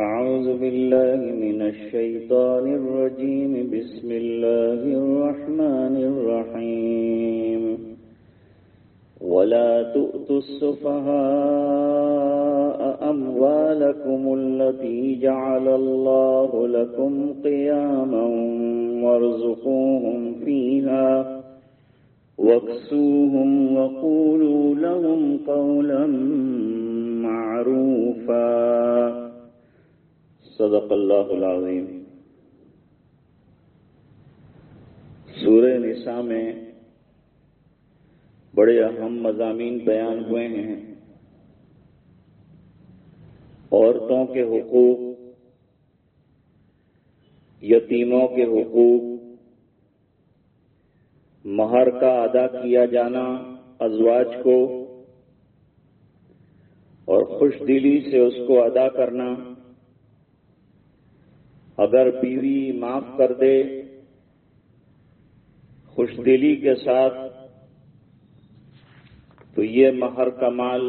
أعوذ بالله من الشيطان الرجيم. بسم الله الرحمن الرحيم. ولا تؤتوا السفهاء أموالكم التي جعل الله لكم قياما وارزقوهم فيها واكسوهم وقولوا لهم قولا معروفا. صدق اللہ العظیم۔ سورہ نساء میں بڑے اہم مضامین بیان ہوئے ہیں۔ عورتوں کے حقوق، یتیموں کے حقوق، مہر کا ادا کیا جانا ازواج کو اور خوش دلی سے اس کو ادا کرنا۔ اگر بیوی معاف کر دے، خوش دلی کے ساتھ، تو یہ مہر کا مال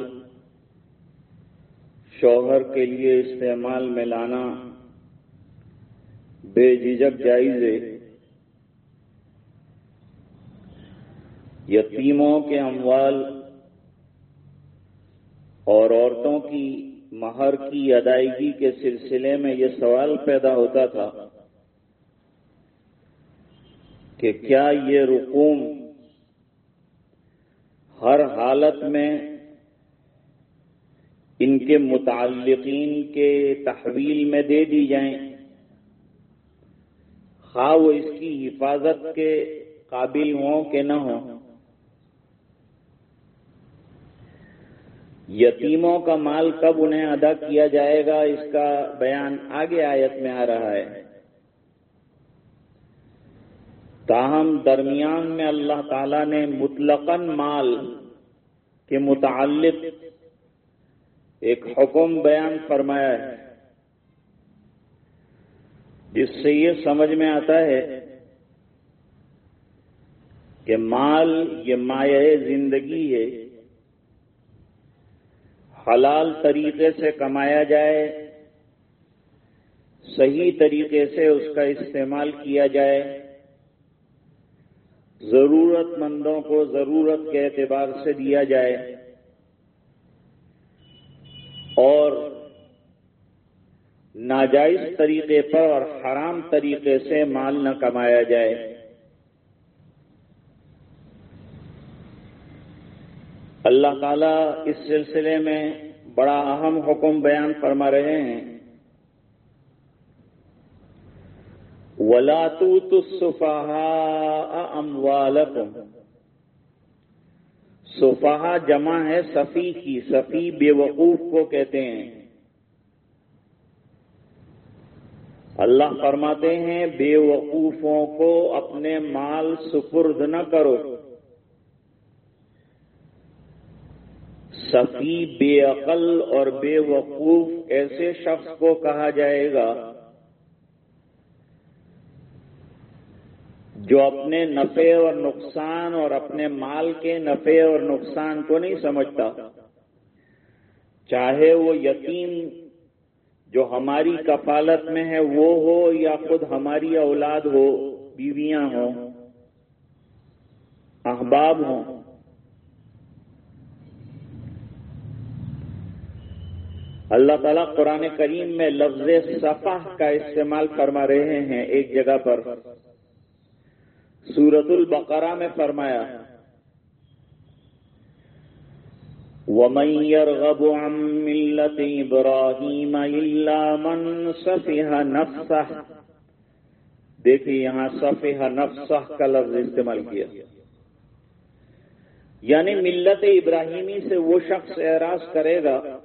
شوہر کے لیے استعمال میں لانا بے جھجک جائز ہے۔ یتیموں کے اموال اور عورتوں کی مہر کی ادائیگی کے سلسلے میں یہ سوال پیدا ہوتا تھا کہ کیا یہ رقوم ہر حالت میں ان کے متعلقین کے تحویل میں دے دی جائیں؟ خواہ وہ اس کی حفاظت کے قابل ہوں کہ نہ ہوں۔ یتیموں کا مال کب انہیں ادا کیا جائے گا؟ اس کا بیان آگے آیت میں آ رہا ہے۔ تاہم، درمیان میں اللہ تعالی نے مطلقاً مال کے متعلق ایک حکم بیان فرمایا ہے۔ جس سے یہ سمجھ میں آتا ہے کہ مال یہ مایہ زندگی ہے۔ حلال طریقے سے کمایا جائے، صحیح طریقے سے اس کا استعمال کیا جائے ضرورت مندوں کو ضرورت کے اعتبار سے دیا جائے، اور ناجائز طریقے پر اور حرام طریقے سے مال نہ کمایا جائے۔ اللہ تعالیٰ اس سلسلے میں بڑا اہم حکم بیان فرما رہے ہیں۔ ولاتوت الصفہا اموالکم صفحہ جمع ہے صفی کی، صفی بے وقوف کو کہتے ہیں۔ اللہ فرماتے ہیں بے وقوفوں کو اپنے مال سپرد نہ کرو۔ صفی بے عقل اور بے وقوف ایسے شخص کو کہا جائے گا جو اپنے نفع اور نقصان اور اپنے مال کے نفع اور نقصان کو نہیں سمجھتا۔ چاہے وہ یتیم جو ہماری کفالت میں ہے وہ ہو یا خود ہماری اولاد ہو، بیویاں ہوں، احباب ہوں۔ اللہ تعالیٰ قرآن کریم میں لفظ صفح کا استعمال فرما رہے ہیں ایک جگہ پر۔ سورت البقرہ میں فرمایا، ومن يرغب من صفح نفسه۔ دیکھیے یہاں صفح نفسه کا لفظ استعمال کیا۔ یعنی ملت ابراہیمی سے وہ شخص اعراض کرے گا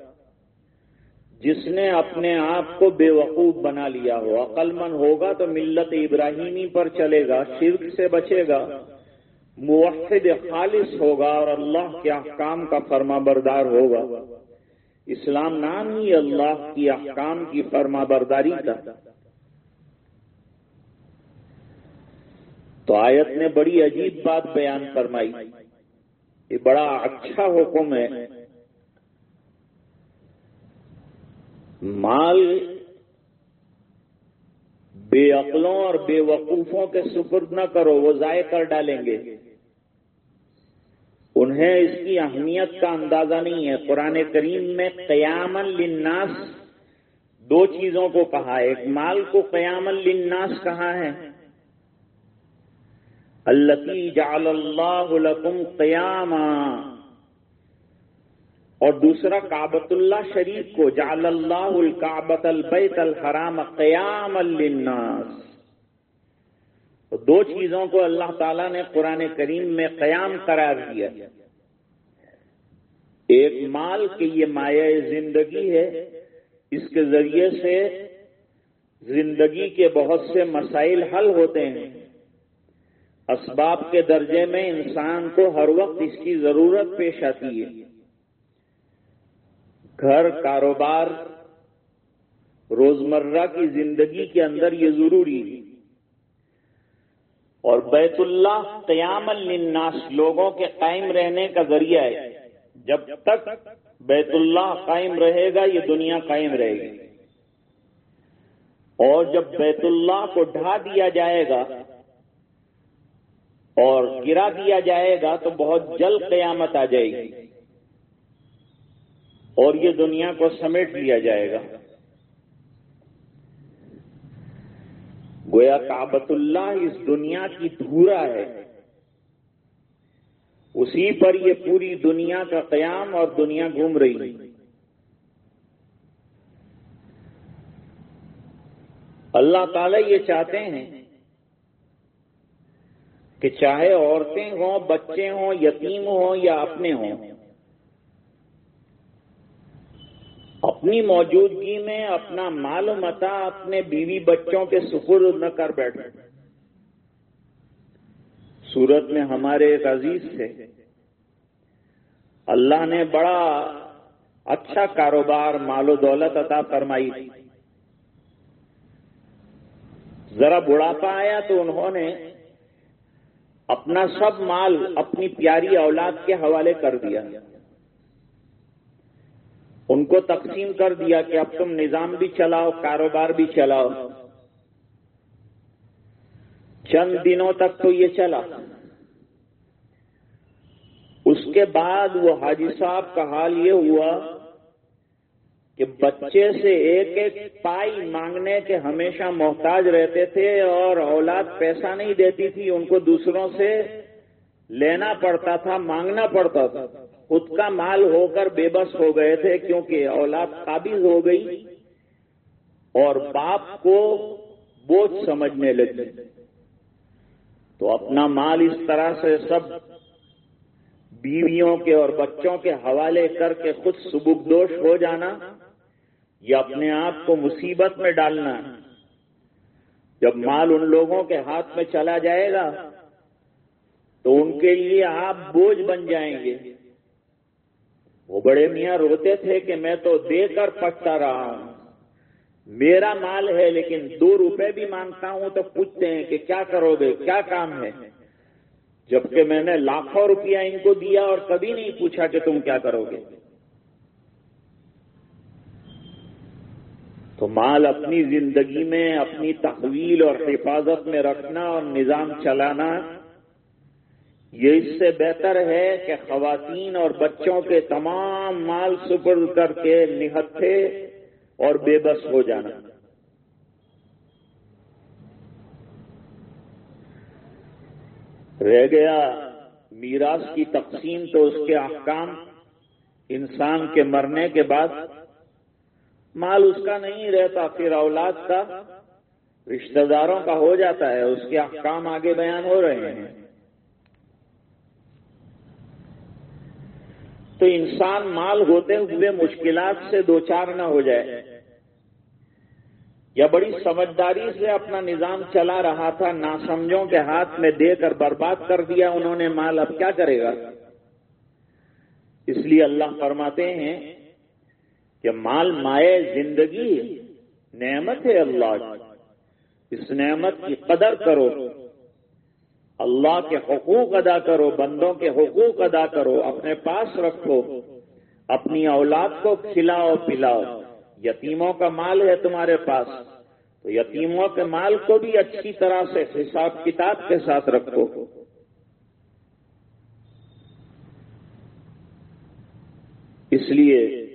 جس نے اپنے آپ کو بے وقوف بنا لیا ہو۔ عقل مند ہوگا تو ملت ابراہیمی پر چلے گا، شرک سے بچے گا۔ موحد خالص ہوگا اور اللہ کے احکام کا فرما بردار ہوگا۔ اسلام نام ہی اللہ کی احکام کی فرما برداری کا تو آیت نے بڑی عجیب بات بیان فرمائی۔ یہ بڑا اچھا حکم ہے۔ مال بے عقلوں اور بے وقوفوں کے سپرد نہ کرو، وہ ضائع کر ڈالیں گے۔ انہیں اس کی اہمیت کا اندازہ نہیں ہے۔ قرآن کریم میں قیام للناس دو چیزوں کو کہا ہے۔ ایک مال کو قیام للناس کہا ہے۔ اللہ جعل اللہ لکم قیاما اور دوسرا کابت اللہ شریف کو، جعل اللہ الکابت البیت الحرام قیام للناس۔ دو چیزوں کو اللہ تعالیٰ نے قرآن کریم میں قیام قرار دیا۔ ایک مال کے یہ مایا زندگی ہے، اس کے ذریعے سے زندگی کے بہت سے مسائل حل ہوتے ہیں۔ اسباب کے درجے میں انسان کو ہر وقت اس کی ضرورت پیش آتی ہے۔ گھر کاروبار، روزمرہ کی زندگی کے اندر یہ ضروری ہے۔ اور بیت اللہ قیام للناس لوگوں کے قائم رہنے کا ذریعہ ہے۔ جب تک بیت اللہ قائم رہے گا، یہ دنیا قائم رہے گی۔ اور جب بیت اللہ کو ڈھا دیا جائے گا اور گرا دیا جائے گا، تو بہت جلد قیامت آ جائے گی۔ اور یہ دنیا کو سمیٹ لیا جائے گا۔ گویا کابت اللہ اس دنیا کی دھورا ہے۔ اسی پر یہ پوری دنیا کا قیام اور دنیا گھوم رہی ہے۔ اللہ تعالی یہ چاہتے ہیں کہ چاہے عورتیں ہوں، بچے ہوں، یتیم ہوں یا اپنے ہوں اپنی موجودگی میں اپنا مال متا اپنے بیوی بچوں کے سپرد نہ کر بیٹھے۔ سورت میں ہمارے ایک عزیز سے اللہ نے بڑا اچھا کاروبار مال و دولت عطا فرمائی۔ ذرا بڑھاپا آیا تو انہوں نے اپنا سب مال اپنی پیاری اولاد کے حوالے کر دیا۔ ان کو تقسیم کر دیا کہ اب تم نظام بھی چلاؤ، کاروبار بھی چلاؤ۔ چند دنوں تک تو یہ چلا۔ اس کے بعد وہ حاجی صاحب کا حال یہ ہوا کہ بچے سے ایک ایک پائی مانگنے کے ہمیشہ محتاج رہتے تھے اور اولاد پیسہ نہیں دیتی تھی، ان کو دوسروں سے لینا پڑتا تھا، مانگنا پڑتا تھا۔ خود کا مال ہو کر بے بس ہو گئے تھے کیونکہ اولاد قابض ہو گئی اور باپ کو بوجھ سمجھنے لگی۔ تو اپنا مال اس طرح سے سب بیویوں کے اور بچوں کے حوالے کر کے خود سبک دوش ہو جانا یا اپنے آپ کو مصیبت میں ڈالنا۔ جب مال ان لوگوں کے ہاتھ میں چلا جائے گا تو ان کے لیے آپ بوجھ بن جائیں گے۔ وہ بڑے میاں روتے تھے کہ میں تو دے کر پٹتا رہا ہوں۔ میرا مال ہے لیکن دو روپے بھی مانگتا ہوں تو پوچھتے ہیں کہ کیا کرو گے، کیا کام ہے؟ جبکہ میں نے لاکھوں روپیہ ان کو دیا اور کبھی نہیں پوچھا کہ تم کیا کرو گے۔ تو مال اپنی زندگی میں، اپنی تحویل اور حفاظت میں رکھنا اور نظام چلانا یہ اس سے بہتر ہے کہ خواتین اور بچوں کے تمام مال سپرد کر کے نہتھے اور بے بس ہو جانا۔ رہ گیا میراث کی تقسیم تو اس کے احکام۔ انسان کے مرنے کے بعد مال اس کا نہیں رہتا، پھر اولاد کا۔ رشتہ داروں کا ہو جاتا ہے، اس کے احکام آگے بیان ہو رہے ہیں۔ تو انسان مال ہوتے ہوئے مشکلات سے دو چار نہ ہو جائے۔ یا بڑی سمجھداری سے اپنا نظام چلا رہا تھا، ناسمجھوں کے ہاتھ میں دے کر برباد کر دیا انہوں نے مال، اب کیا کرے گا؟ اس لیے اللہ فرماتے ہیں کہ مال مائے زندگی، نعمت ہے اللہ۔ اس نعمت کی قدر کرو۔ اللہ کے حقوق ادا کرو، بندوں کے حقوق ادا کرو، اپنے پاس رکھو، اپنی اولاد کو کھلاؤ، پلاؤ۔ یتیموں کا مال ہے تمہارے پاس، تو یتیموں کے مال کو بھی اچھی طرح سے حساب کتاب کے ساتھ رکھو۔ اس لیے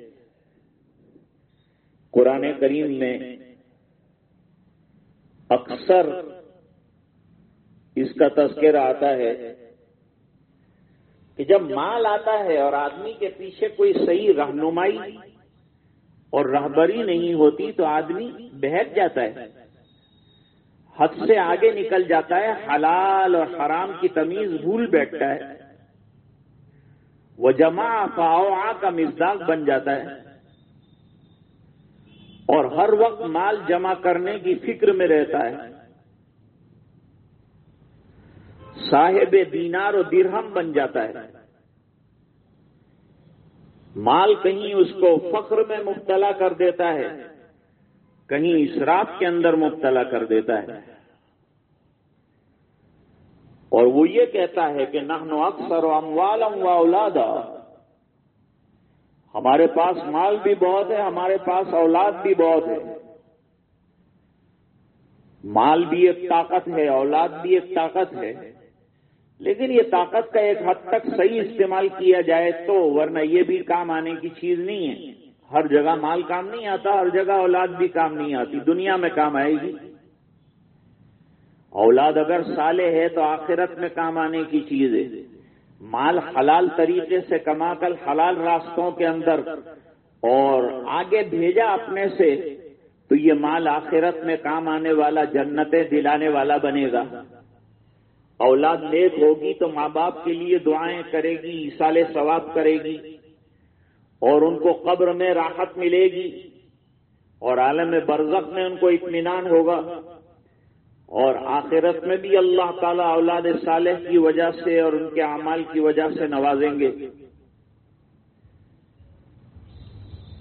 قرآن کریم میں اکثر اس کا تذکرہ آتا ہے کہ جب مال آتا ہے اور آدمی کے پیچھے کوئی صحیح رہنمائی اور رہبری نہیں ہوتی تو آدمی بہت جاتا ہے، حد سے آگے نکل جاتا ہے، حلال اور حرام کی تمیز بھول بیٹھتا ہے۔ وہ جمع فاؤ کا مزاق بن جاتا ہے۔ اور ہر وقت مال جمع کرنے کی فکر میں رہتا ہے۔ صاحب دینار و درہم بن جاتا ہے۔ مال کہیں اس کو فخر میں مبتلا کر دیتا ہے، کہیں اسراف کے اندر مبتلا کر دیتا ہے۔ اور وہ یہ کہتا ہے کہ نحن اکثر اموالم و اولادا۔ ہمارے پاس مال بھی بہت ہے، ہمارے پاس اولاد بھی بہت ہے۔ مال بھی ایک طاقت ہے، اولاد بھی ایک طاقت ہے۔ لیکن یہ طاقت کا ایک حد تک صحیح استعمال کیا جائے تو، ورنہ یہ بھی کام آنے کی چیز نہیں ہے۔ ہر جگہ مال کام نہیں آتا، ہر جگہ اولاد بھی کام نہیں آتی، دنیا میں کام آئے گی۔ اولاد اگر سالے ہے تو آخرت میں کام آنے کی چیز ہے۔ مال حلال طریقے سے کما کر حلال راستوں کے اندر اور آگے بھیجا اپنے سے، تو یہ مال آخرت میں کام آنے والا، جنتیں دلانے والا بنے گا۔ اولاد نیک ہوگی تو ماں باپ کے لیے دعائیں کرے گی، سال ثواب کرے گی، اور ان کو قبر میں راحت ملے گی، اور عالم برزخ میں ان کو اطمینان ہوگا، اور آخرت میں بھی اللہ تعالیٰ اولاد صالح کی وجہ سے اور ان کے اعمال کی وجہ سے نوازیں گے۔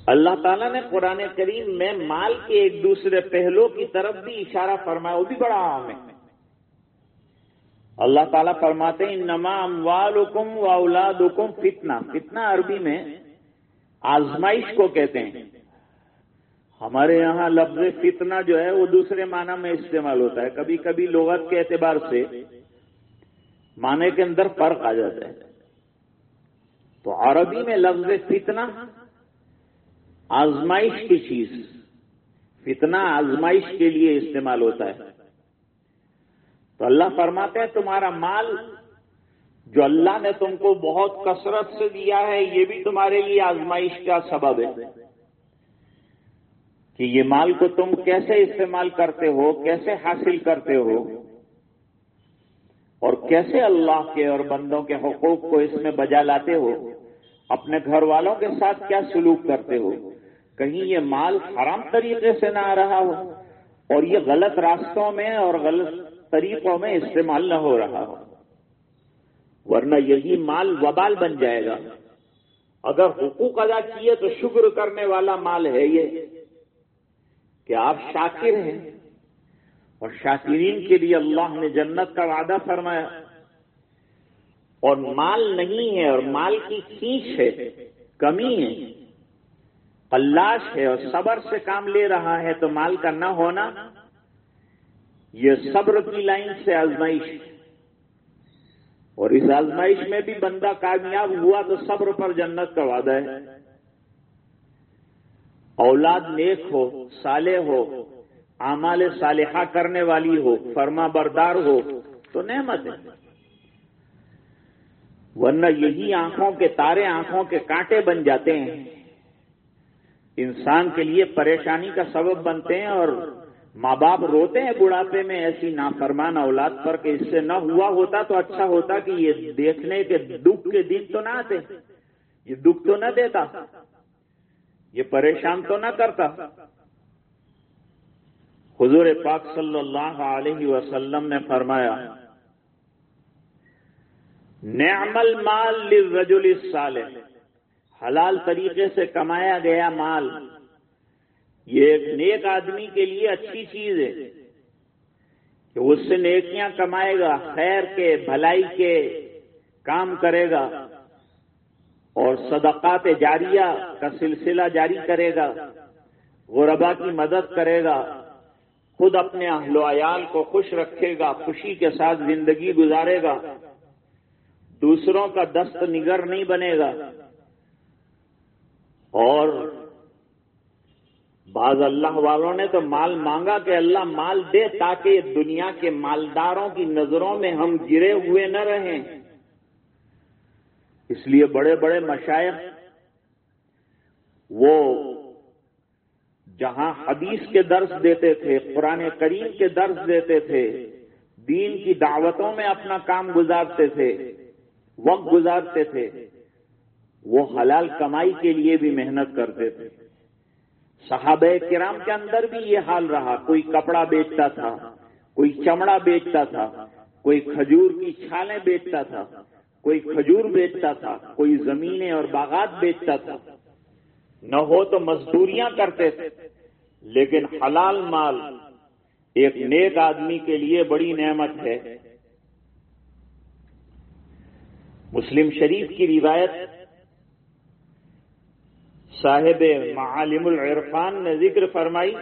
اللہ تعالیٰ نے قرآن کریم میں مال کے ایک دوسرے پہلو کی طرف بھی اشارہ فرمایا، وہ بھی بڑا عام ہے۔ اللہ تعالیٰ فرماتے ہیں نما اموال حکم و اولاد حکم فتنا فتنا عربی میں آزمائش کو کہتے ہیں۔ ہمارے یہاں لفظ فتنہ جو ہے، وہ دوسرے معنی میں استعمال ہوتا ہے۔ کبھی کبھی لغت کے اعتبار سے معنی کے اندر فرق آ جاتا ہے۔ تو عربی میں لفظ فتنہ، آزمائش کی چیز۔ فتنہ آزمائش کے لیے استعمال ہوتا ہے۔ تو اللہ فرماتے ہیں تمہارا مال جو اللہ نے تم کو بہت کثرت سے دیا ہے، یہ بھی تمہارے لیے آزمائش کا سبب ہے۔ کہ یہ مال کو تم کیسے استعمال کرتے ہو، کیسے حاصل کرتے ہو؟ اور کیسے اللہ کے اور بندوں کے حقوق کو اس میں بجا لاتے ہو؟ اپنے گھر والوں کے ساتھ کیا سلوک کرتے ہو؟ کہیں یہ مال حرام طریقے سے نہ آ رہا ہو۔ اور یہ غلط راستوں میں اور غلط طریقوں میں استعمال نہ ہو رہا ہو، ورنہ یہی مال وبال بن جائے گا۔ اگر حقوق ادا کیے تو شکر کرنے والا مال ہے یہ کہ آپ شاکر ہیں۔ اور شاکرین کے لیے اللہ نے جنت کا وعدہ فرمایا۔ اور مال نہیں ہے اور مال کی کھینچ ہے، کمی ہے پلاش ہے اور صبر سے کام لے رہا ہے تو مال کا نہ ہونا یہ صبر کی لائن سے آزمائش۔ اور اس آزمائش میں بھی بندہ کامیاب ہوا تو صبر پر جنت کا وعدہ ہے۔ اولاد نیک ہو سالے ہو، اعمال صالحہ کرنے والی ہو، فرما بردار ہو تو نعمت ہے۔ ورنہ یہی آنکھوں کے تارے آنکھوں کے کانٹے بن جاتے ہیں۔ انسان کے لیے پریشانی کا سبب بنتے ہیں اور ماں باپ روتے ہیں بڑھاپے میں ایسی نافرمان اولاد پر کہ اس سے نہ ہوا ہوتا تو اچھا ہوتا کہ یہ دیکھنے کے دکھ کے دن تو نہ آتے۔ یہ دکھ تو نہ دیتا۔ یہ پریشان تو نہ کرتا۔ حضور پاک صلی اللہ علیہ وسلم نے فرمایا، نعم المال للرجل الصالح۔ حلال طریقے سے کمایا گیا مال۔ یہ ایک نیک آدمی کے لیے اچھی چیز ہے کہ اس سے نیکیاں کمائے گا، خیر کے، بھلائی کے کام کرے گا اور صدقات جاریہ کا سلسلہ جاری کرے گا، غربا کی مدد کرے گا، خود اپنے اہل و عیال کو خوش رکھے گا، خوشی کے ساتھ زندگی گزارے گا۔ دوسروں کا دست نگر نہیں بنے گا۔ اور بعض اللہ والوں نے تو مال مانگا کہ اللہ مال دے تاکہ دنیا کے مالداروں کی نظروں میں ہم گرے ہوئے نہ رہیں۔ اس لیے بڑے بڑے مشائق وہ جہاں حدیث کے درس دیتے تھے، قرآن کریم کے درس دیتے تھے، دین کی دعوتوں میں اپنا کام گزارتے تھے، وقت گزارتے تھے، وہ حلال کمائی کے لیے بھی محنت کرتے تھے۔ صحابہ کرام کے اندر بھی یہ حال رہا، کوئی کپڑا بیچتا تھا، کوئی چمڑا بیچتا تھا، کوئی کھجور کی چھالیں بیچتا تھا، کوئی کھجور بیچتا تھا، کوئی زمینیں اور باغات بیچتا تھا۔ نہ ہو تو مزدوریاں کرتے تھے، لیکن حلال مال ایک نیک آدمی کے لیے بڑی نعمت ہے۔ مسلم شریف کی روایت صاحب معالم العرفان نے ذکر فرمائی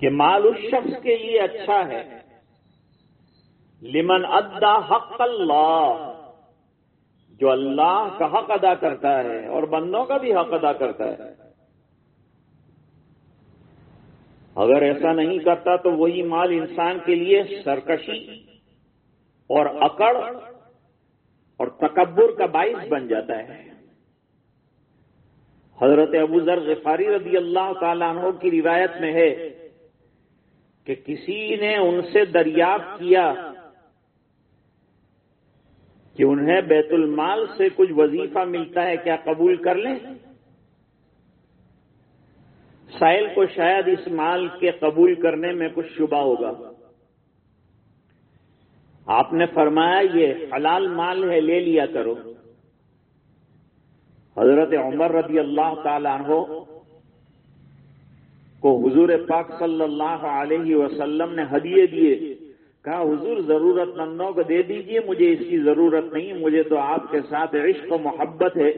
کہ مال اس شخص کے لیے اچھا ہے۔ لمن ادا حق اللہ۔ جو اللہ کا حق ادا کرتا ہے اور بندوں کا بھی حق ادا کرتا ہے۔ اگر ایسا نہیں کرتا تو وہی مال انسان کے لیے سرکشی اور اکڑ اور تکبر کا باعث بن جاتا ہے۔ حضرت ابو ذر غفاری رضی اللہ تعالیٰ عنہ کی روایت میں ہے کہ کسی نے ان سے دریافت کیا کہ انہیں بیت المال سے کچھ وظیفہ ملتا ہے، کیا قبول کر لیں؟ سائل کو شاید اس مال کے قبول کرنے میں کچھ شبہ ہوگا۔ آپ نے فرمایا یہ حلال مال ہے، لے لیا کرو۔ حضرت عمر رضی اللہ تعالی عنہ کو حضور پاک صلی اللہ علیہ وسلم نے ہدیے دیے۔ کہا، حضور ضرورت مندوں کو دے دیجیے، مجھے اس کی ضرورت نہیں، مجھے تو آپ کے ساتھ عشق و محبت ہے۔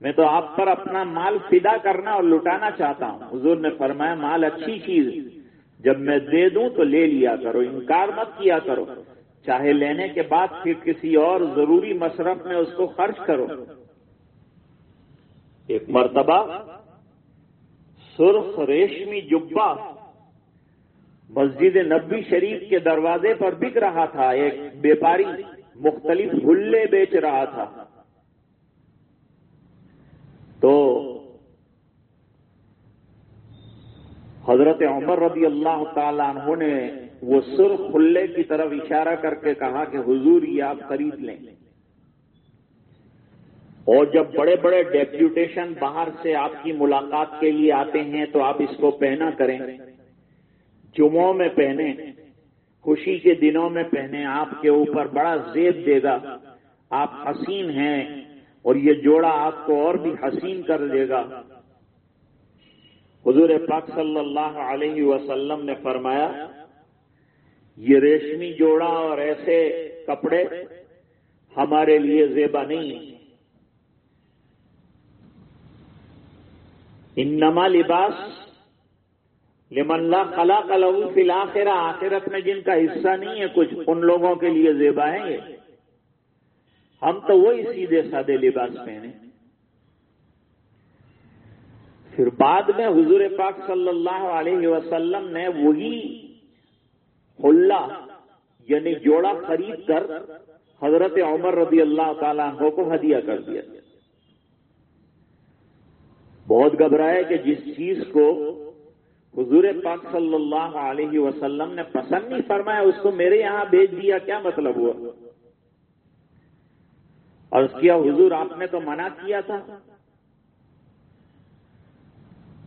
میں تو آپ پر اپنا مال فدا کرنا اور لٹانا چاہتا ہوں۔ حضور نے فرمایا، مال اچھی چیز، جب میں دے دوں تو لے لیا کرو، انکار مت کیا کرو۔ چاہے لینے کے بعد پھر کسی اور ضروری مصرف میں اس کو خرچ کرو۔ ایک مرتبہ سرخ ریشمی جبا مسجد نبی شریف کے دروازے پر بک رہا تھا۔ ایک بیپاری مختلف گلے بیچ رہا تھا۔ تو حضرت عمر رضی اللہ تعالیٰ عنہ نے وہ سرخ خلے کی طرف اشارہ کر کے کہا کہ حضور یہ آپ خرید لیں۔ اور جب بڑے بڑے ڈیپیوٹیشن باہر سے آپ کی ملاقات کے لیے آتے ہیں تو آپ اس کو پہنا کریں۔ جمعوں میں پہنے، خوشی کے دنوں میں پہنے، آپ کے اوپر بڑا زیب دے گا۔ آپ حسین ہیں اور یہ جوڑا آپ کو اور بھی حسین کر دے گا۔ حضور پاک صلی اللہ علیہ وسلم نے فرمایا یہ ریشمی جوڑا اور ایسے کپڑے ہمارے لیے زیبا نہیں ان نما لباس لمن لا خلا له فی الاخرہ، آخرت میں جن کا حصہ نہیں ہے، کچھ ان لوگوں کے لیے زیبا ہیں یہ۔ ہم تو وہی سیدھے سادے لباس پہنے۔ پھر بعد میں حضور پاک صلی اللہ علیہ وسلم نے وہی حلہ یعنی جوڑا خرید کر حضرت عمر رضی اللہ تعالیٰ عنہ کو ہدیہ کر دیا۔ بہت گھبرائے کہ جس چیز کو حضور پاک صلی اللہ علیہ وسلم نے پسند نہیں فرمایا، اس کو میرے یہاں بھیج دیا، کیا مطلب ہوا؟ اور اس کیا، حضور آپ نے تو منع کیا تھا؟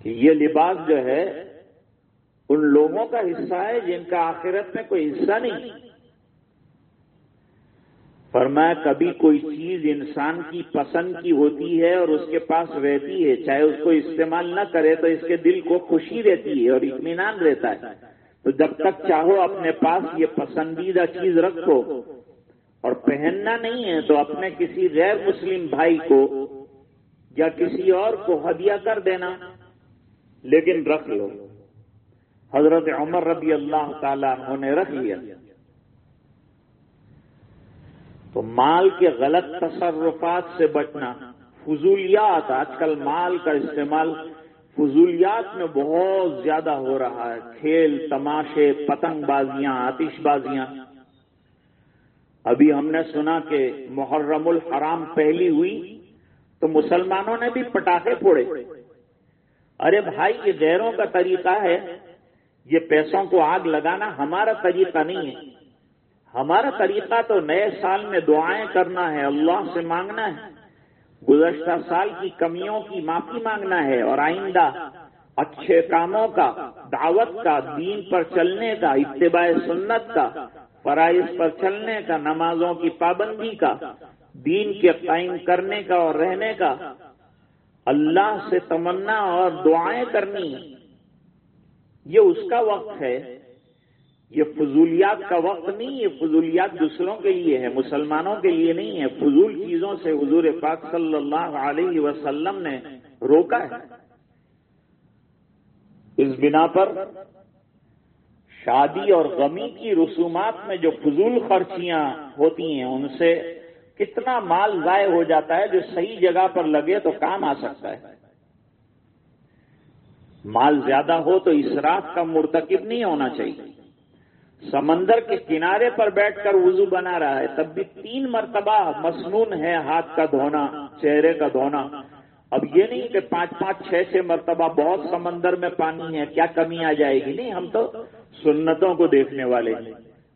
کہ یہ لباس جو ہے ان لوگوں کا حصہ ہے جن کا آخرت میں کوئی حصہ نہیں۔ فرمایا، کبھی کوئی چیز انسان کی پسند کی ہوتی ہے اور اس کے پاس رہتی ہے، چاہے اس کو استعمال نہ کرے تو اس کے دل کو خوشی رہتی ہے اور اطمینان رہتا ہے۔ تو جب تک چاہو اپنے پاس یہ پسندیدہ چیز رکھو اور پہننا نہیں ہے تو اپنے کسی غیر مسلم بھائی کو یا کسی اور کو ہدیہ کر دینا، لیکن رکھ لو۔ حضرت عمر رضی اللہ تعالیٰ انہوں نے رکھ لیا۔ تو مال کے غلط تصرفات سے بچنا فضولیات، آج کل مال کا استعمال فضولیات میں بہت زیادہ ہو رہا ہے۔ کھیل، تماشے، پتنگ بازیاں، آتش بازیاں۔ ابھی ہم نے سنا کہ محرم الحرام پہلی ہوئی تو مسلمانوں نے بھی پٹاخے پھوڑے۔ ارے بھائی، یہ غیروں کا طریقہ ہے۔ یہ پیسوں کو آگ لگانا ہمارا طریقہ نہیں ہے۔ ہمارا طریقہ تو نئے سال میں دعائیں کرنا ہے، اللہ سے مانگنا ہے۔ گزشتہ سال کی کمیوں کی معافی مانگنا ہے اور آئندہ اچھے کاموں کا، دعوت کا، دین پر چلنے کا، اتباع سنت کا، فرائض پر چلنے کا، نمازوں کی پابندی کا، دین کے قائم کرنے کا اور رہنے کا۔ اللہ سے تمنا اور دعائیں کرنی یہ اس کا وقت ہے۔ یہ فضولیات کا وقت نہیں، یہ فضولیات دوسروں کے لیے ہے، مسلمانوں کے لیے نہیں ہے۔ فضول چیزوں سے حضور پاک صلی اللہ علیہ وسلم نے روکا ہے۔ اس بنا پر شادی اور غمی کی رسومات میں جو فضول خرچیاں ہوتی ہیں، ان سے کتنا مال ضائع ہو جاتا ہے جو صحیح جگہ پر لگے تو کام آ سکتا ہے۔ مال زیادہ ہو تو اسراف کا مرتکب نہیں ہونا چاہیے۔ سمندر کے کنارے پر بیٹھ کر وضو بنا رہا ہے، تب بھی تین مرتبہ مصنون ہے ہاتھ کا دھونا، چہرے کا دھونا۔ اب یہ نہیں کہ پانچ پانچ چھ چھ مرتبہ بہت سمندر میں پانی ہے، کیا کمی آ جائے گی؟ نہیں، ہم تو سنتوں کو دیکھنے والے ہیں۔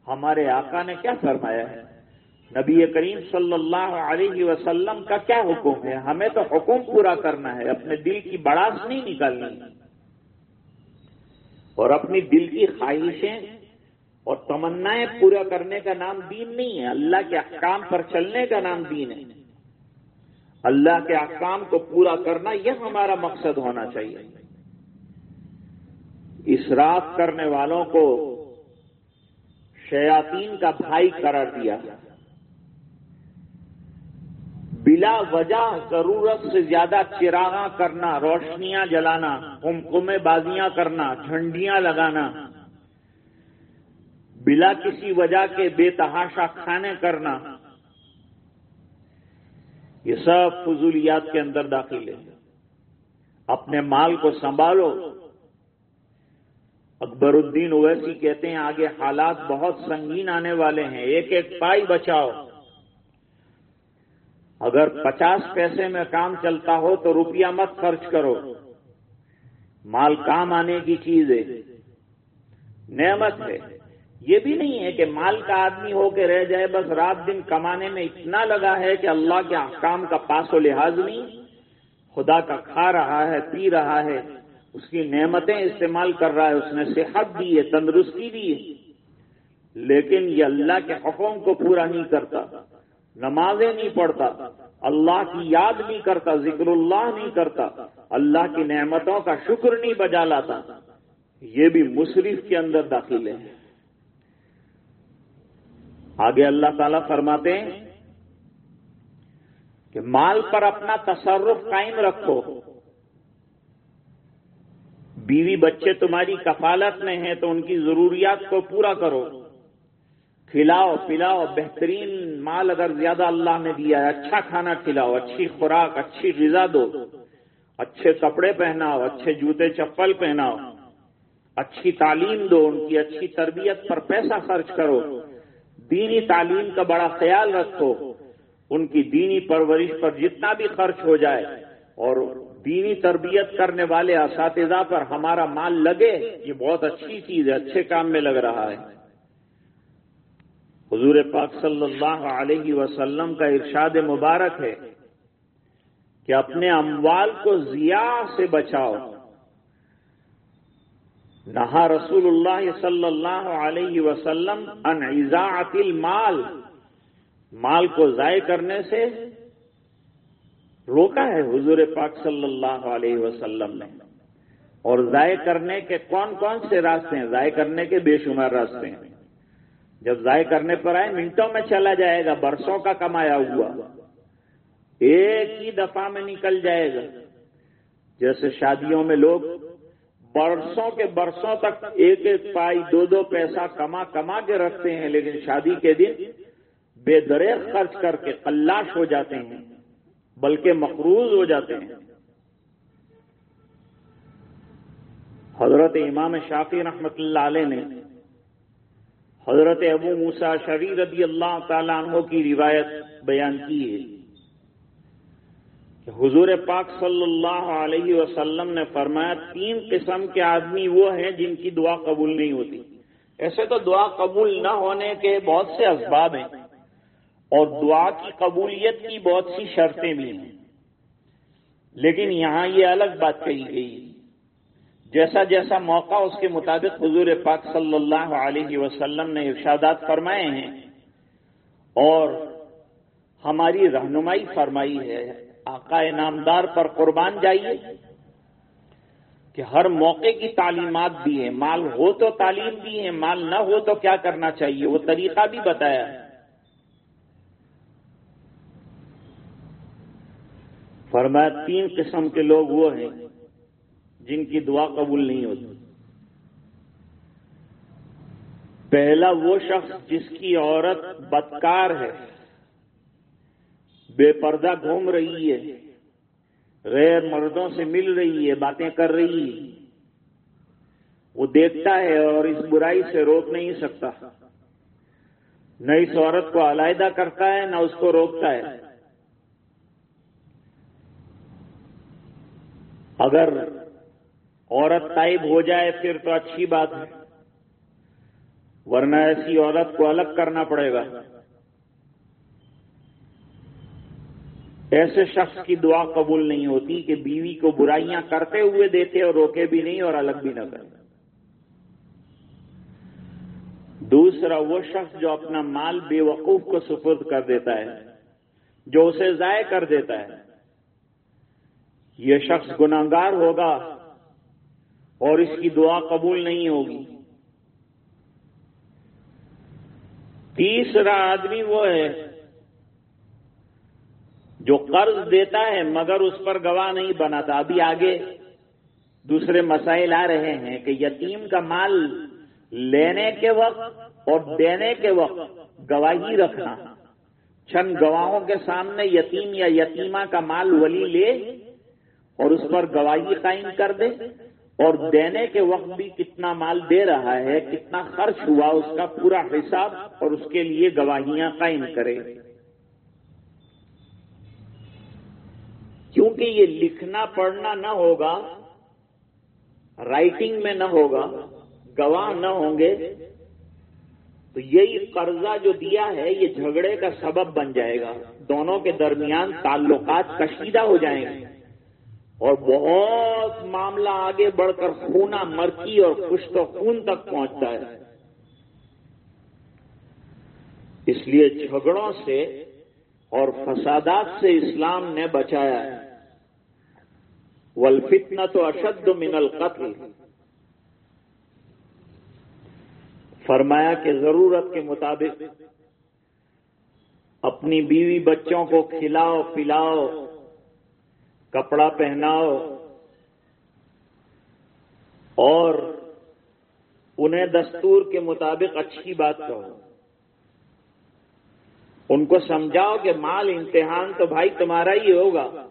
ہمارے آقا نے کیا فرمایا ہے؟ نبی کریم صلی اللہ علیہ وسلم کا کیا حکم ہے؟ ہمیں تو حکم پورا کرنا ہے، اپنے دل کی بڑاس نہیں نکالنی۔ اور اپنی دل کی خواہشیں اور تمنائیں پورا کرنے کا نام دین نہیں ہے۔ اللہ کے احکام پر چلنے کا نام دین ہے۔ اللہ کے احکام کو پورا کرنا یہ ہمارا مقصد ہونا چاہیے۔ اسراف کرنے والوں کو شیاطین کا بھائی قرار دیا۔ بلا وجہ ضرورت سے زیادہ چراغاں کرنا، روشنیاں جلانا کمکمے بازیاں کرنا، جھنڈیاں لگانا۔ بلا کسی وجہ کے بے تحاشا کھانے کرنا۔ یہ سب فضولیات کے اندر داخل ہے۔ اپنے مال کو سنبھالو۔ اکبر الدین اویسی کہتے ہیں، آگے حالات بہت سنگین آنے والے ہیں۔ ایک ایک پائی بچاؤ۔ اگر پچاس پیسے میں کام چلتا ہو تو روپیہ مت خرچ کرو۔ مال کام آنے کی چیز ہے۔ نعمت ہے۔ یہ بھی نہیں ہے کہ مال کا آدمی ہو کے رہ جائے، بس رات دن کمانے میں اتنا لگا ہے کہ اللہ کے احکام کا پاس و لحاظ نہیں۔ خدا کا کھا رہا ہے، پی رہا ہے۔ اس کی نعمتیں استعمال کر رہا ہے۔ اس نے صحت دی ہے، تندرستی دی ہے۔ لیکن یہ اللہ کے حکم کو پورا نہیں کرتا۔ نمازیں نہیں پڑھتا، اللہ کی یاد نہیں کرتا، ذکر اللہ نہیں کرتا، اللہ کی نعمتوں کا شکر نہیں بجا لاتا۔ یہ بھی مصرف کے اندر داخل ہے۔ آگے اللہ تعالی فرماتے ہیں کہ مال پر اپنا تصرف قائم رکھو۔ بیوی بچے تمہاری کفالت میں ہیں تو ان کی ضروریات کو پورا کرو۔ کھلاؤ، پلاؤ، بہترین مال اگر زیادہ اللہ نے دیا ہے اچھا کھانا کھلاؤ، اچھی خوراک، اچھی غذا دو، اچھے کپڑے پہناؤ، اچھے جوتے، چپل پہناؤ، اچھی تعلیم دو، ان کی اچھی تربیت پر پیسہ خرچ کرو، دینی تعلیم کا بڑا خیال رکھو، ان کی دینی پرورش پر جتنا بھی خرچ ہو جائے، اور دینی تربیت کرنے والے اساتذہ پر ہمارا مال لگے، یہ بہت اچھی چیز ہے، اچھے کام میں لگ رہا ہے۔ حضور پاک صلی اللہ علیہ وسلم کا ارشاد مبارک ہے کہ اپنے اموال کو ضیاء سے بچاؤ۔ نہا رسول اللہ صلی اللہ علیہ وسلم ان اضاعت المال۔ مال کو ضائع کرنے سے روکا ہے حضور پاک صلی اللہ علیہ وسلم نے۔ اور ضائع کرنے کے کون کون سے راستے ہیں؟ ضائع کرنے کے بے شمار راستے ہیں۔ جب ضائع کرنے پر آئے، منٹوں میں چلا جائے گا، برسوں کا کمایا ہوا۔ ایک ہی دفعہ میں نکل جائے گا۔ جیسے شادیوں میں لوگ برسوں کے برسوں تک ایک ایک پائی، دو دو پیسہ کما کما کے رکھتے ہیں، لیکن شادی کے دن بے دریک خرچ کر کے کلاش ہو جاتے ہیں، بلکہ مقروض ہو جاتے ہیں۔ حضرت امام شافی رحمت اللہ علیہ نے حضرت ابو موسا شری رضی اللہ تعالیٰ عنہ کی روایت بیان کی ہے کہ حضور پاک صلی اللہ علیہ وسلم نے فرمایا، تین قسم کے آدمی وہ ہیں جن کی دعا قبول نہیں ہوتی۔ ایسے تو دعا قبول نہ ہونے کے بہت سے اسباب ہیں، اور دعا کی قبولیت کی بہت سی شرطیں بھی ہیں۔ لیکن یہاں یہ الگ بات کہی گئی۔ جیسا جیسا موقع اس کے مطابق حضور پاک صلی اللہ علیہ وسلم نے ارشادات فرمائے ہیں، اور ہماری رہنمائی فرمائی ہے، آقا نامدار پر قربان جائیے کہ ہر موقع کی تعلیمات بھی ہیں، مال ہو تو تعلیم بھی ہے مال نہ ہو تو کیا کرنا چاہیے؟ وہ طریقہ بھی بتایا۔ فرمایا، تین قسم کے لوگ وہ ہیں۔ جن کی دعا قبول نہیں ہوتی۔ پہلا وہ شخص جس کی عورت بدکار ہے، بے پردہ گھوم رہی ہے، غیر مردوں سے مل رہی ہے، باتیں کر رہی ہے۔ وہ دیکھتا ہے اور اس برائی سے روک نہیں سکتا۔ نہ اس عورت کو علیحدہ کرتا ہے، نہ اس کو روکتا ہے۔ اگر عورت طائب ہو جائے پھر تو اچھی بات ہے۔ ورنہ ایسی عورت کو الگ کرنا پڑے گا۔ ایسے شخص کی دعا قبول نہیں ہوتی کہ بیوی کو برائیاں کرتے ہوئے دیتے اور روکے بھی نہیں اور الگ بھی نہ کرے۔ دوسرا وہ شخص جو اپنا مال بے وقوف کو سپرد کر دیتا ہے، جو اسے ضائع کر دیتا ہے۔ یہ شخص گناہگار ہوگا۔ اور اس کی دعا قبول نہیں ہوگی۔ تیسرا آدمی وہ ہے جو قرض دیتا ہے مگر اس پر گواہ نہیں بناتا۔ ابھی آگے دوسرے مسائل آ رہے ہیں کہ یتیم کا مال لینے کے وقت اور دینے کے وقت گواہی رکھنا۔ چند گواہوں کے سامنے یتیم یا یتیمہ کا مال ولی لے اور اس پر گواہی قائم کر دے۔ اور دینے کے وقت بھی کتنا مال دے رہا ہے، کتنا خرچ ہوا، اس کا پورا حساب اور اس کے لیے گواہیاں قائم کرے۔ کیونکہ یہ لکھنا پڑھنا نہ ہوگا رائٹنگ میں نہ ہوگا، گواہ نہ ہوں گے، تو یہی قرضہ جو دیا ہے، یہ جھگڑے کا سبب بن جائے گا۔ دونوں کے درمیان تعلقات کشیدہ ہو جائیں گے۔ اور بہت معاملہ آگے بڑھ کر خونا مرکی اور خشک و خون تک پہنچتا ہے۔ اس لیے جھگڑوں سے اور فسادات سے اسلام نے بچایا ہے۔ ولفتنا تو اشد من القتل۔ فرمایا کہ ضرورت کے مطابق اپنی بیوی بچوں کو کھلاؤ، پلاؤ کپڑا پہناؤ اور انہیں دستور کے مطابق اچھی بات کہو۔ ان کو سمجھاؤ کہ مال امتحان تو بھائی تمہارا ہی ہوگا۔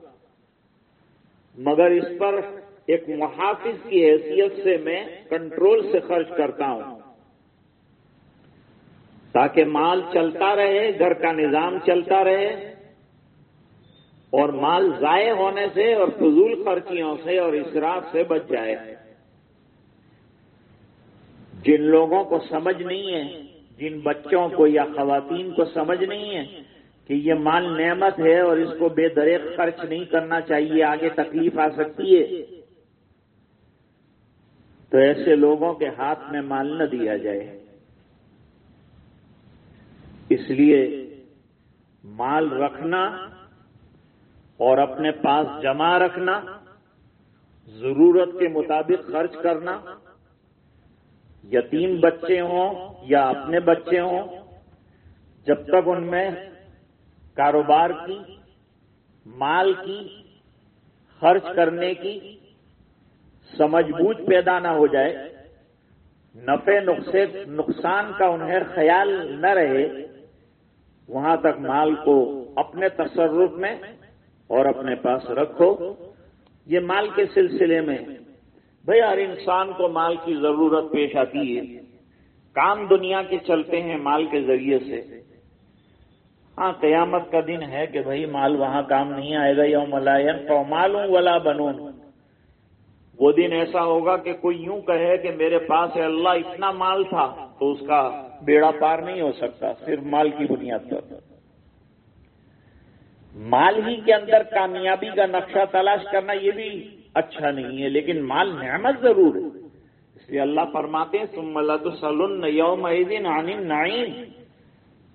مگر اس پر ایک محافظ کی حیثیت سے میں کنٹرول سے خرچ کرتا ہوں۔ تاکہ مال چلتا رہے، گھر کا نظام چلتا رہے اور مال ضائع ہونے سے اور فضول خرچیوں سے اور اسراف سے بچ جائے۔ جن لوگوں کو سمجھ نہیں ہے، جن بچوں کو یا خواتین کو سمجھ نہیں ہے کہ یہ مال نعمت ہے اور اس کو بے دریک خرچ نہیں کرنا چاہیے، آگے تکلیف آ سکتی ہے۔ تو ایسے لوگوں کے ہاتھ میں مال نہ دیا جائے۔ اس لیے مال رکھنا اور اپنے پاس جمع رکھنا، ضرورت کے مطابق خرچ کرنا۔ یتیم بچے ہوں یا اپنے بچے ہوں، جب تک ان میں کاروبار کی، مال کی، خرچ کرنے کی سمجھ بوجھ پیدا نہ ہو جائے، نفع، نقصے، نقصان کا انہیں خیال نہ رہے، وہاں تک مال کو اپنے تصرف میں اور اپنے پاس رکھو۔ یہ مال کے سلسلے میں بھائی ہر انسان کو مال کی ضرورت پیش آتی ہے۔ کام دنیا کے چلتے ہیں مال کے ذریعے سے۔ ہاں قیامت کا دن ہے کہ بھائی مال وہاں کام نہیں آئے گا، یوم ملائن تو معلوم ولا بنون۔ وہ دن ایسا ہوگا کہ کوئی یوں کہے کہ میرے پاس اللہ اتنا مال تھا تو اس کا بیڑا پار نہیں ہو سکتا، صرف مال کی بنیاد پر۔ مال ہی کے اندر کامیابی کا نقشہ تلاش کرنا یہ بھی اچھا نہیں ہے، لیکن مال نعمت ضرور ہے۔ اس لیے اللہ فرماتے ہیں تم ملسل یوم دن عن نعیم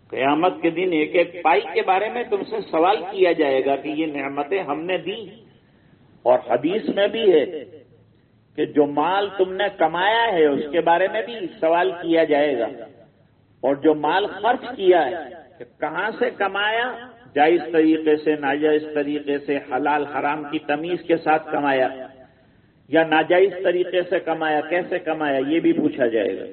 قیامت کے دن ایک ایک پائی کے بارے میں تم سے سوال کیا جائے گا کہ یہ نعمتیں ہم نے دی۔ اور حدیث میں بھی ہے کہ جو مال تم نے کمایا ہے، اس کے بارے میں بھی سوال کیا جائے گا۔ اور جو مال خرچ کیا ہے، کہ کہاں سے کمایا جائز طریقے سے، ناجائز طریقے سے حلال حرام کی تمیز کے ساتھ کمایا یا ناجائز طریقے سے کمایا، کیسے کمایا، یہ بھی پوچھا جائے گا۔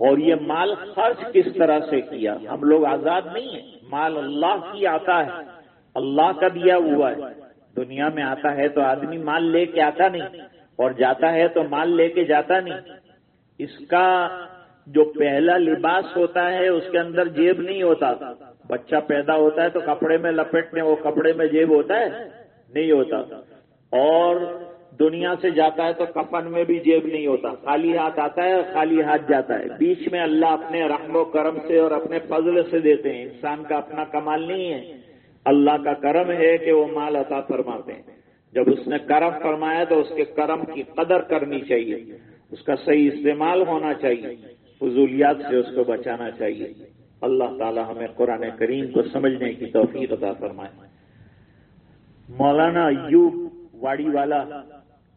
اور یہ مال خرچ کس طرح سے کیا؟ ہم لوگ آزاد نہیں ہیں، مال اللہ کی آتا ہے، اللہ کا دیا ہوا ہے۔ دنیا میں آتا ہے تو آدمی مال لے کے آتا نہیں، اور جاتا ہے تو مال لے کے جاتا نہیں۔ اس کا جو پہلا لباس ہوتا ہے، اس کے اندر جیب نہیں ہوتا۔ بچہ پیدا ہوتا ہے تو کپڑے میں لپیٹنے وہ کپڑے میں جیب ہوتا ہے؟ نہیں ہوتا۔ اور دنیا سے جاتا ہے تو کفن میں بھی جیب نہیں ہوتا۔ خالی ہاتھ آتا ہے اور خالی ہاتھ جاتا ہے۔ بیچ میں اللہ اپنے رحم و کرم سے اور اپنے فضل سے دیتے ہیں۔ انسان کا اپنا کمال نہیں ہے۔ اللہ کا کرم ہے کہ وہ مال عطا فرماتے ہیں۔ جب اس نے کرم فرمایا تو اس کے کرم کی قدر کرنی چاہیے۔ اس کا صحیح استعمال ہونا چاہیے۔ فضولیات سے اس کو بچانا چاہیے۔ اللہ تعالی ہمیں قرآن کریم کو سمجھنے کی توفیق عطا فرمائے۔ مولانا ایوب واڑی والا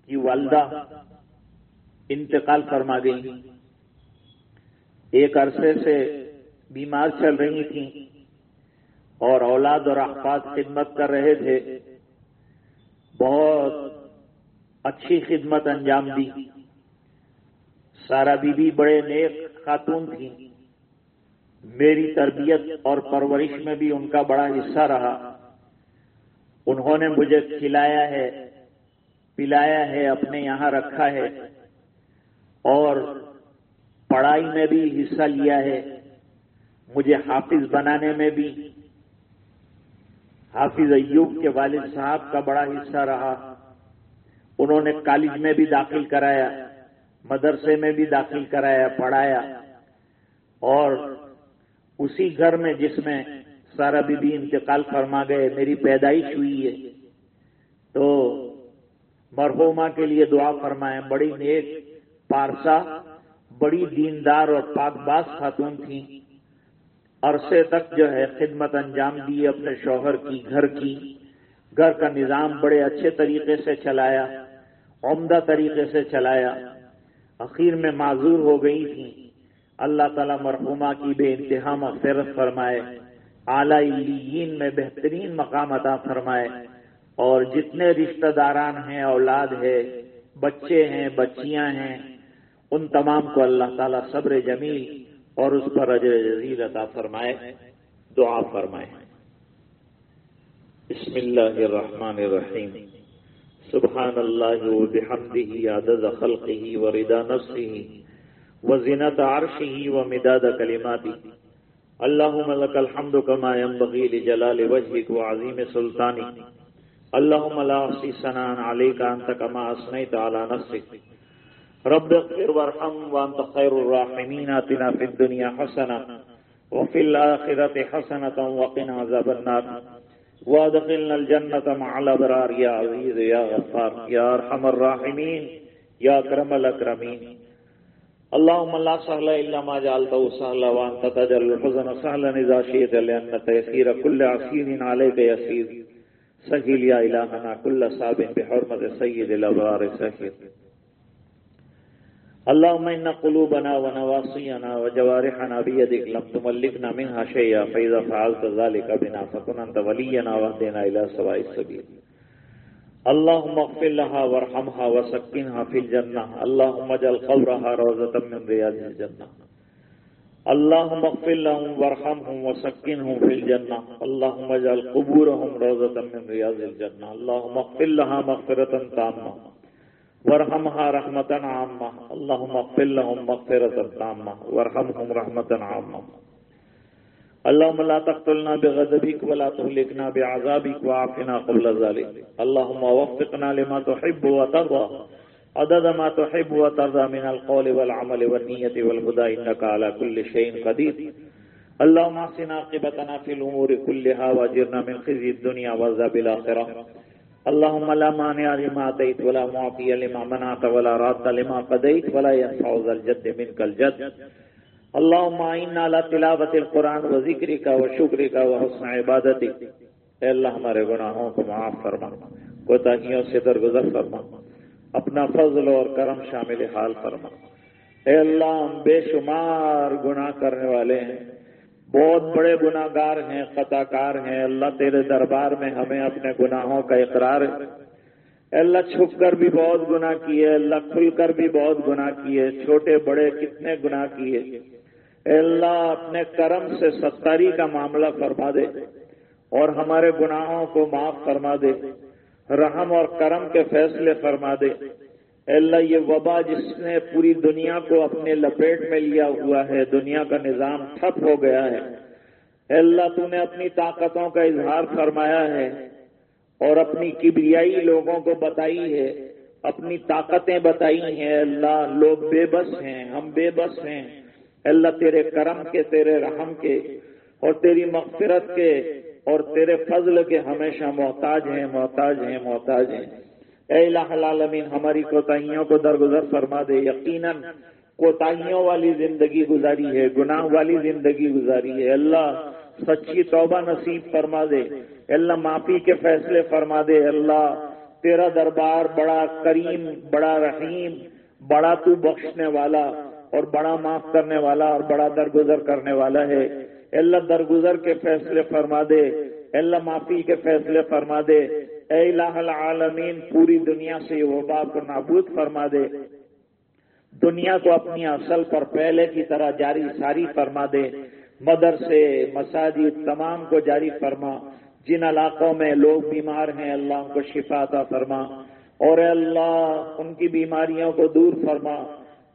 کی والدہ انتقال فرما گئی ایک عرصے سے بیمار چل رہی تھیں اور اولاد اور احفاظ خدمت کر رہے تھے۔ بہت اچھی خدمت انجام دی۔ سارا بی بی بڑے نیک خاتون تھی میری تربیت اور پرورش میں بھی ان کا بڑا حصہ رہا۔ انہوں نے مجھے کھلایا ہے، پلایا ہے، اپنے یہاں رکھا ہے اور پڑھائی میں بھی حصہ لیا ہے۔ مجھے حافظ بنانے میں بھی۔ حافظ ایوب کے والد صاحب کا بڑا حصہ رہا۔ انہوں نے کالج میں بھی داخل کرایا، مدرسے میں بھی داخل کرایا، پڑھایا اور اسی گھر میں جس میں سارا بی بی انتقال فرما گئے، میری پیدائش ہوئی ہے۔ تو مرحوما کے لیے دعا فرمائے بڑی نیک پارسا، بڑی دیندار اور پاک باز خاتون تھیں۔ عرصے تک جو ہے خدمت انجام دی، اپنے شوہر کی، گھر کی۔ گھر کا نظام بڑے اچھے طریقے سے چلایا، عمدہ طریقے سے چلایا۔ اخیر میں معذور ہو گئی تھی اللہ تعالی مرحوما کی بے انتہا مغفرت فرمائے، اعلی میں بہترین مقام عطا فرمائے۔ اور جتنے رشتہ داران ہیں، اولاد ہے، بچے ہیں، بچیاں ہیں، ان تمام کو اللہ تعالیٰ صبر جمیل اور اس پر اجر جزیل عطا فرمائے، دعا فرمائے۔ بسم اللہ الرحمن الرحیم۔ سبحان اللہ وبحمده عدد خلقه ورضا نفسه وزنة عرشه ومداد كلماته اللهم لك الحمد كما ينبغي لجلال وجهك وعظيم سلطانك. اللهم لا احصي ثناء عليك انت كما اثنيت على نفسك. رب اغفر وارحم وانت خير الراحمين. اتنا في الدنيا حسنه وفي الاخره حسنه وقنا عذاب النار. وادخلنا الجنه مع الابرار يا عزيز، يا غفار، يا ارحم الراحمين، يا اكرم الاكرمين اللهم لا سهل الا ما جعلته سهلا وانت تجعل الحزن سهلا اذا شئت لان تيسير كل عسير عليك يسير. سهل يا إلهنا كل صاب بحرمة سيد الأبرار سهل. اللهم إن قلوبنا ونواصينا وجوارحنا بيدك لم تملكنا منها شيئا، فإذا فعلت ذلك بنا فكن أنت ولينا واهدنا إلى سواء السبيل. اللهم اغفر لها وارحمها وسكنها في الجنة اللهم اجعل قبرها روزة من رياض الجنة اللهم اغفر لهم وارحمهم وسكنهم في الجنة اللهم اجعل قبورهم روزة من رياض الجنة اللهم اغفر لها مغفرة تامة وارحمها رحمة عامة اللهم اغفر لهم مغفرة تامة وارحمهم رحمة عامة اللهم لا تقتلنا بغضبك ولا تهلكنا بعذابك وعافنا قبل ذلك. اللهم وفقنا لما تحب وترضى. عدد ما تحب وترضى من القول والعمل والنية والهدى. إنك على كل شيء قدير. اللهم احسن عاقبتنا في الأمور كلها واجرنا من خزي الدنيا وعذاب الآخرة. اللهم لا مانع لما أتيت ولا معطي لما منعت ولا راد لما قضيت ولا ينفع ذا الجد منك الجد. اللهم انا على تلاوت القرآن و ذکر کا و شکر کا و حسن عبادت اے اللہ ہمارے گناہوں کو معاف فرما۔ کوتاہیوں سے درگزر فرما۔ اپنا فضل اور کرم شامل حال فرما۔ اے اللہ ہم بے شمار گناہ کرنے والے ہیں۔ بہت بڑے گناہ گار ہیں قطع کار ہیں۔ اللہ تیرے دربار میں ہمیں اپنے گناہوں کا اقرار ہے۔ اللہ چھپ کر بھی بہت گناہ کیے۔ اللہ کھل کر بھی بہت گناہ کیے۔ چھوٹے بڑے کتنے گناہ کیے۔ اے اللہ اپنے کرم سے ستاری کا معاملہ فرما دے اور ہمارے گناہوں کو معاف فرما دے، رحم اور کرم کے فیصلے فرما دے۔ اے اللہ، یہ وبا جس نے پوری دنیا کو اپنے لپیٹ میں لیا ہوا ہے، دنیا کا نظام ٹھپ ہو گیا ہے۔ اے اللہ، تو نے اپنی طاقتوں کا اظہار فرمایا ہے اور اپنی کبریائی لوگوں کو بتائی ہے، اپنی طاقتیں بتائی ہیں۔ اللہ، لوگ بے بس ہیں، ہم بے بس ہیں۔ اللہ تیرے کرم کے، تیرے رحم کے اور تیری مغفرت کے اور تیرے فضل کے ہمیشہ محتاج ہیں محتاج ہیں محتاج ہیں۔ اے الہ العالمین، ہماری کوتاہیوں کو درگزر فرما دے۔ یقیناً کوتاہیوں والی زندگی گزاری ہے، گناہ والی زندگی گزاری ہے۔ اللہ سچی توبہ نصیب فرما دے۔ اللہ معافی کے فیصلے فرما دے۔ اللہ تیرا دربار بڑا کریم، بڑا رحیم، بڑا تو بخشنے والا۔ اور بڑا معاف کرنے والا اور بڑا درگزر کرنے والا ہے۔ اللہ درگزر کے فیصلے فرما دے۔ اللہ معافی کے فیصلے فرما دے۔ اے الہ العالمین، پوری دنیا سے وبا کو نابود فرما دے۔ دنیا کو اپنی اصل پر پہلے کی طرح جاری ساری فرما دے۔ مدرسے، مساجد، تمام کو جاری فرما۔ جن علاقوں میں لوگ بیمار ہیں، اللہ ان کو شفا عطا فرما۔ اور اے اللہ، ان کی بیماریوں کو دور فرما۔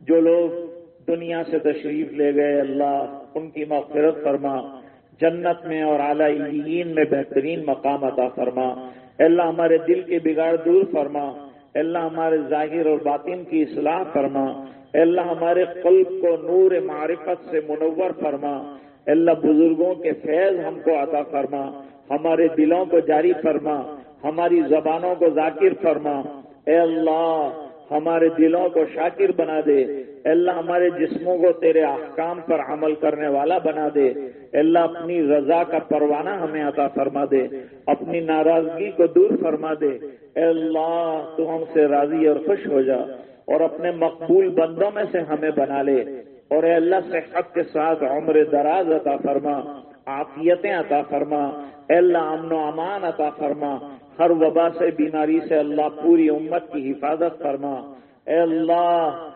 جو لوگ دنیا سے تشریف لے گئے، اللہ ان کی مغفرت فرما، جنت میں اور اعلی میں بہترین مقام عطا فرما۔ اللہ، ہمارے دل کے بگاڑ دور فرما۔ اللہ، ہمارے ظاہر اور باطن کی اصلاح فرما۔ اللہ، ہمارے قلب کو نور معرفت سے منور فرما۔ اللہ، بزرگوں کے فیض ہم کو عطا فرما۔ ہمارے دلوں کو جاری فرما۔ ہماری زبانوں کو ذاکر فرما۔ اے اللہ، ہمارے دلوں کو شاکر بنا دے۔ اللہ ہمارے جسموں کو تیرے احکام پر عمل کرنے والا بنا دے۔ اللہ اپنی رضا کا پروانہ ہمیں عطا فرما دے۔ اپنی ناراضگی کو دور فرما دے۔ اے اللہ، تو ہم سے راضی اور خوش ہو جا اور اپنے مقبول بندوں میں سے ہمیں بنا لے۔ اور اے اللہ، صحت کے ساتھ عمر دراز عطا فرما، عافیتیں عطا فرما۔ اے اللہ، امن و امان عطا فرما۔ ہر وبا سے، بیماری سے، اللہ پوری امت کی حفاظت فرما۔ اے اللہ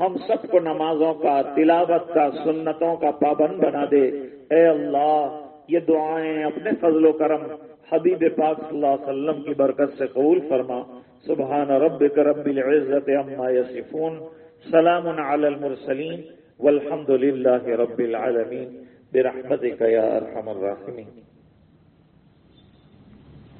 ہم سب کو نمازوں کا، تلاوت کا، سنتوں کا پابند بنا دے۔ اے اللہ، یہ دعائیں اپنے فضل و کرم حبیب پاک صلی اللہ علیہ وسلم کی برکت سے قبول فرما۔ سبحان رب رب العزت عما یصفون۔ سلام علی المرسلین۔ والحمد للہ رب العالمین۔ برحمتک یا ارحم الراحمین۔